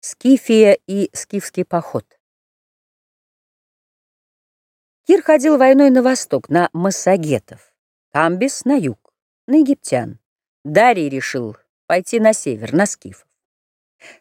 Скифия и скифский поход. Кир ходил войной на восток, на массагетов, Камбис на юг, на египтян. Дарий решил пойти на север, на скифов.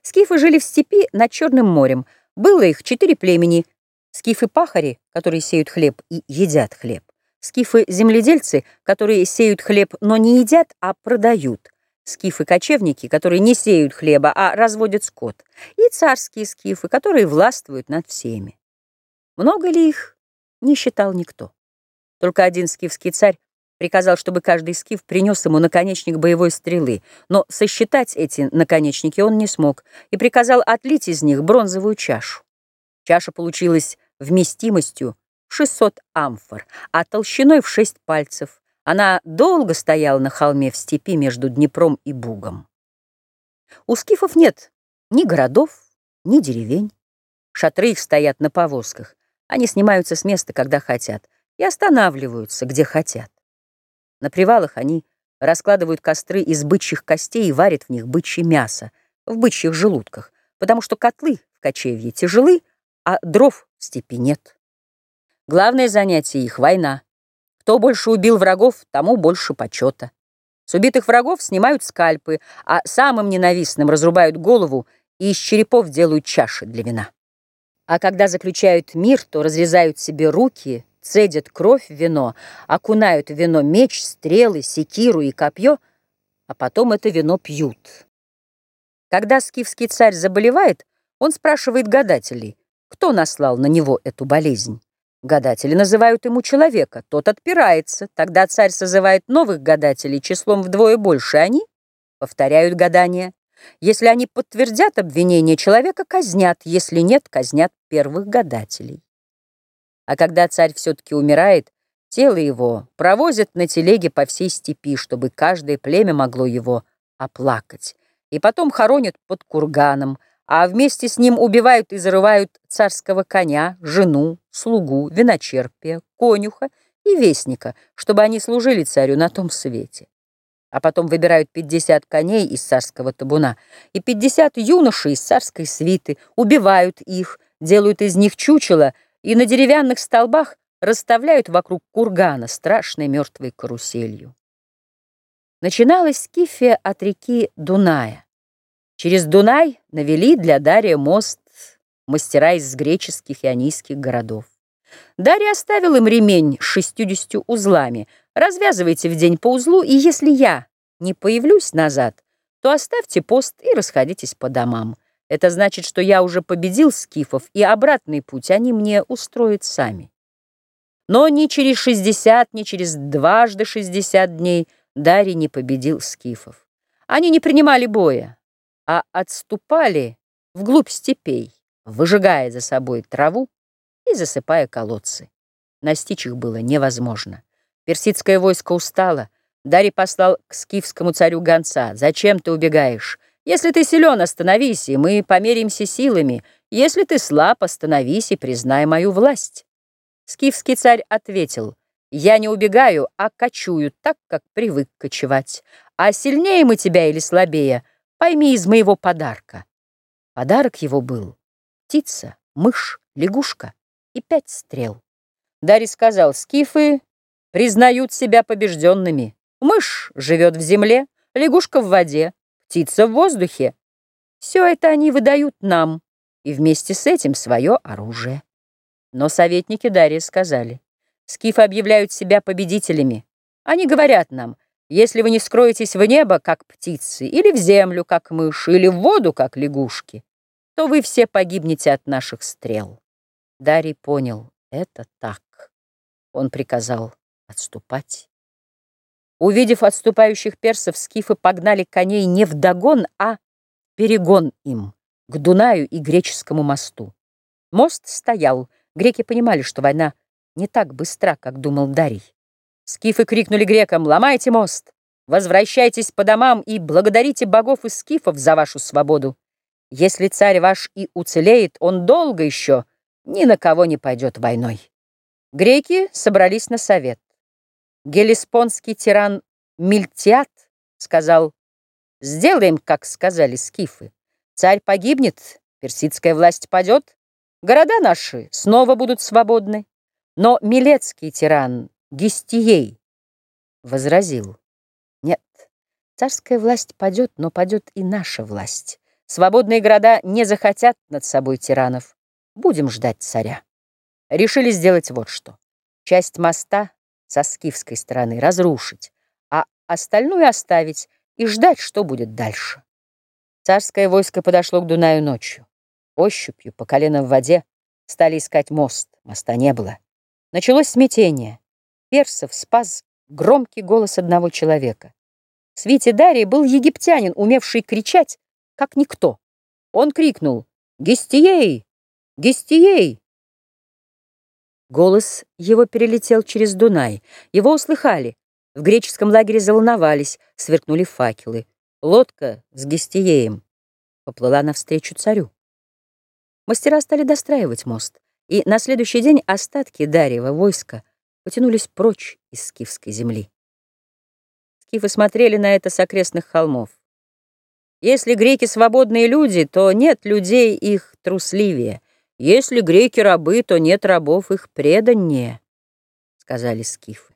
Скифы жили в степи над Черным морем. Было их четыре племени. Скифы-пахари, которые сеют хлеб и едят хлеб. Скифы-земледельцы, которые сеют хлеб, но не едят, а продают скифы-кочевники, которые не сеют хлеба, а разводят скот, и царские скифы, которые властвуют над всеми. Много ли их, не считал никто. Только один скифский царь приказал, чтобы каждый скиф принес ему наконечник боевой стрелы, но сосчитать эти наконечники он не смог и приказал отлить из них бронзовую чашу. Чаша получилась вместимостью 600 амфор, а толщиной в 6 пальцев, она долго стояла на холме в степи между Днепром и Бугом. У скифов нет ни городов, ни деревень. Шатры их стоят на повозках. Они снимаются с места, когда хотят, и останавливаются, где хотят. На привалах они раскладывают костры из бычьих костей и варят в них бычье мясо, в бычьих желудках, потому что котлы в кочевье тяжелы, а дров в степи нет. Главное занятие их — война. Кто больше убил врагов, тому больше почета. С убитых врагов снимают скальпы, а самым ненавистным разрубают голову и из черепов делают чаши для вина. А когда заключают мир, то разрезают себе руки, цедят кровь в вино, окунают в вино меч, стрелы, секиру и копье, а потом это вино пьют. Когда скифский царь заболевает, он спрашивает гадателей, кто наслал на него эту болезнь. Гадатели называют ему человека, тот отпирается. Тогда царь созывает новых гадателей числом вдвое больше. Они повторяют гадания. Если они подтвердят обвинение человека, казнят. Если нет, казнят первых гадателей. А когда царь все-таки умирает, тело его провозят на телеге по всей степи, чтобы каждое племя могло его оплакать. И потом хоронят под курганом, а вместе с ним убивают и зарывают царского коня, жену, слугу, виночерпия, конюха и вестника, чтобы они служили царю на том свете. А потом выбирают 50 коней из царского табуна и 50 юношей из царской свиты, убивают их, делают из них чучело и на деревянных столбах расставляют вокруг кургана страшной мертвой каруселью. Начиналась Скифия от реки Дуная. Через Дунай навели для Дария мост мастера из греческих и анийских городов. Дарья оставил им ремень с шестьюдесятью узлами. Развязывайте в день по узлу, и если я не появлюсь назад, то оставьте пост и расходитесь по домам. Это значит, что я уже победил скифов, и обратный путь они мне устроят сами. Но ни через шестьдесят, ни через дважды шестьдесят дней Дарий не победил скифов. Они не принимали боя а отступали вглубь степей, выжигая за собой траву и засыпая колодцы. Настичь их было невозможно. Персидское войско устало. Дарий послал к скифскому царю гонца. «Зачем ты убегаешь? Если ты силен, остановись, и мы померимся силами. Если ты слаб, остановись и признай мою власть». Скифский царь ответил, «Я не убегаю, а кочую так, как привык кочевать. А сильнее мы тебя или слабее — Пойми из моего подарка. Подарок его был птица, мышь, лягушка и пять стрел. Дарий сказал, скифы признают себя побежденными. Мышь живет в земле, лягушка в воде, птица в воздухе. Все это они выдают нам, и вместе с этим свое оружие. Но советники Дарья сказали, скифы объявляют себя победителями. Они говорят нам, если вы не скроетесь в небо, как птицы, или в землю, как мыши, или в воду, как лягушки, то вы все погибнете от наших стрел. Дарий понял, это так. Он приказал отступать. Увидев отступающих персов, скифы погнали коней не в догон, а перегон им, к Дунаю и греческому мосту. Мост стоял. Греки понимали, что война не так быстра, как думал Дарий. Скифы крикнули грекам «Ломайте мост! Возвращайтесь по домам и благодарите богов и скифов за вашу свободу. Если царь ваш и уцелеет, он долго еще ни на кого не пойдет войной». Греки собрались на совет. Гелиспонский тиран Мильтиат сказал «Сделаем, как сказали скифы. Царь погибнет, персидская власть падет, города наши снова будут свободны. Но Милецкий тиран Гестией возразил, нет, царская власть падет, но падет и наша власть. Свободные города не захотят над собой тиранов. Будем ждать царя. Решили сделать вот что. Часть моста со скифской стороны разрушить, а остальную оставить и ждать, что будет дальше. Царское войско подошло к Дунаю ночью. Ощупью, по колено в воде, стали искать мост. Моста не было. Началось смятение. Персов спас громкий голос одного человека. В свите Дарии был египтянин, умевший кричать, как никто. Он крикнул «Гестией! Гестией!» Голос его перелетел через Дунай. Его услыхали. В греческом лагере заволновались, сверкнули факелы. Лодка с Гестиеем поплыла навстречу царю. Мастера стали достраивать мост, и на следующий день остатки Дарьева войска потянулись прочь из скифской земли. Скифы смотрели на это с окрестных холмов. Если греки свободные люди, то нет людей их трусливее. Если греки рабы, то нет рабов их преданнее, сказали скифы.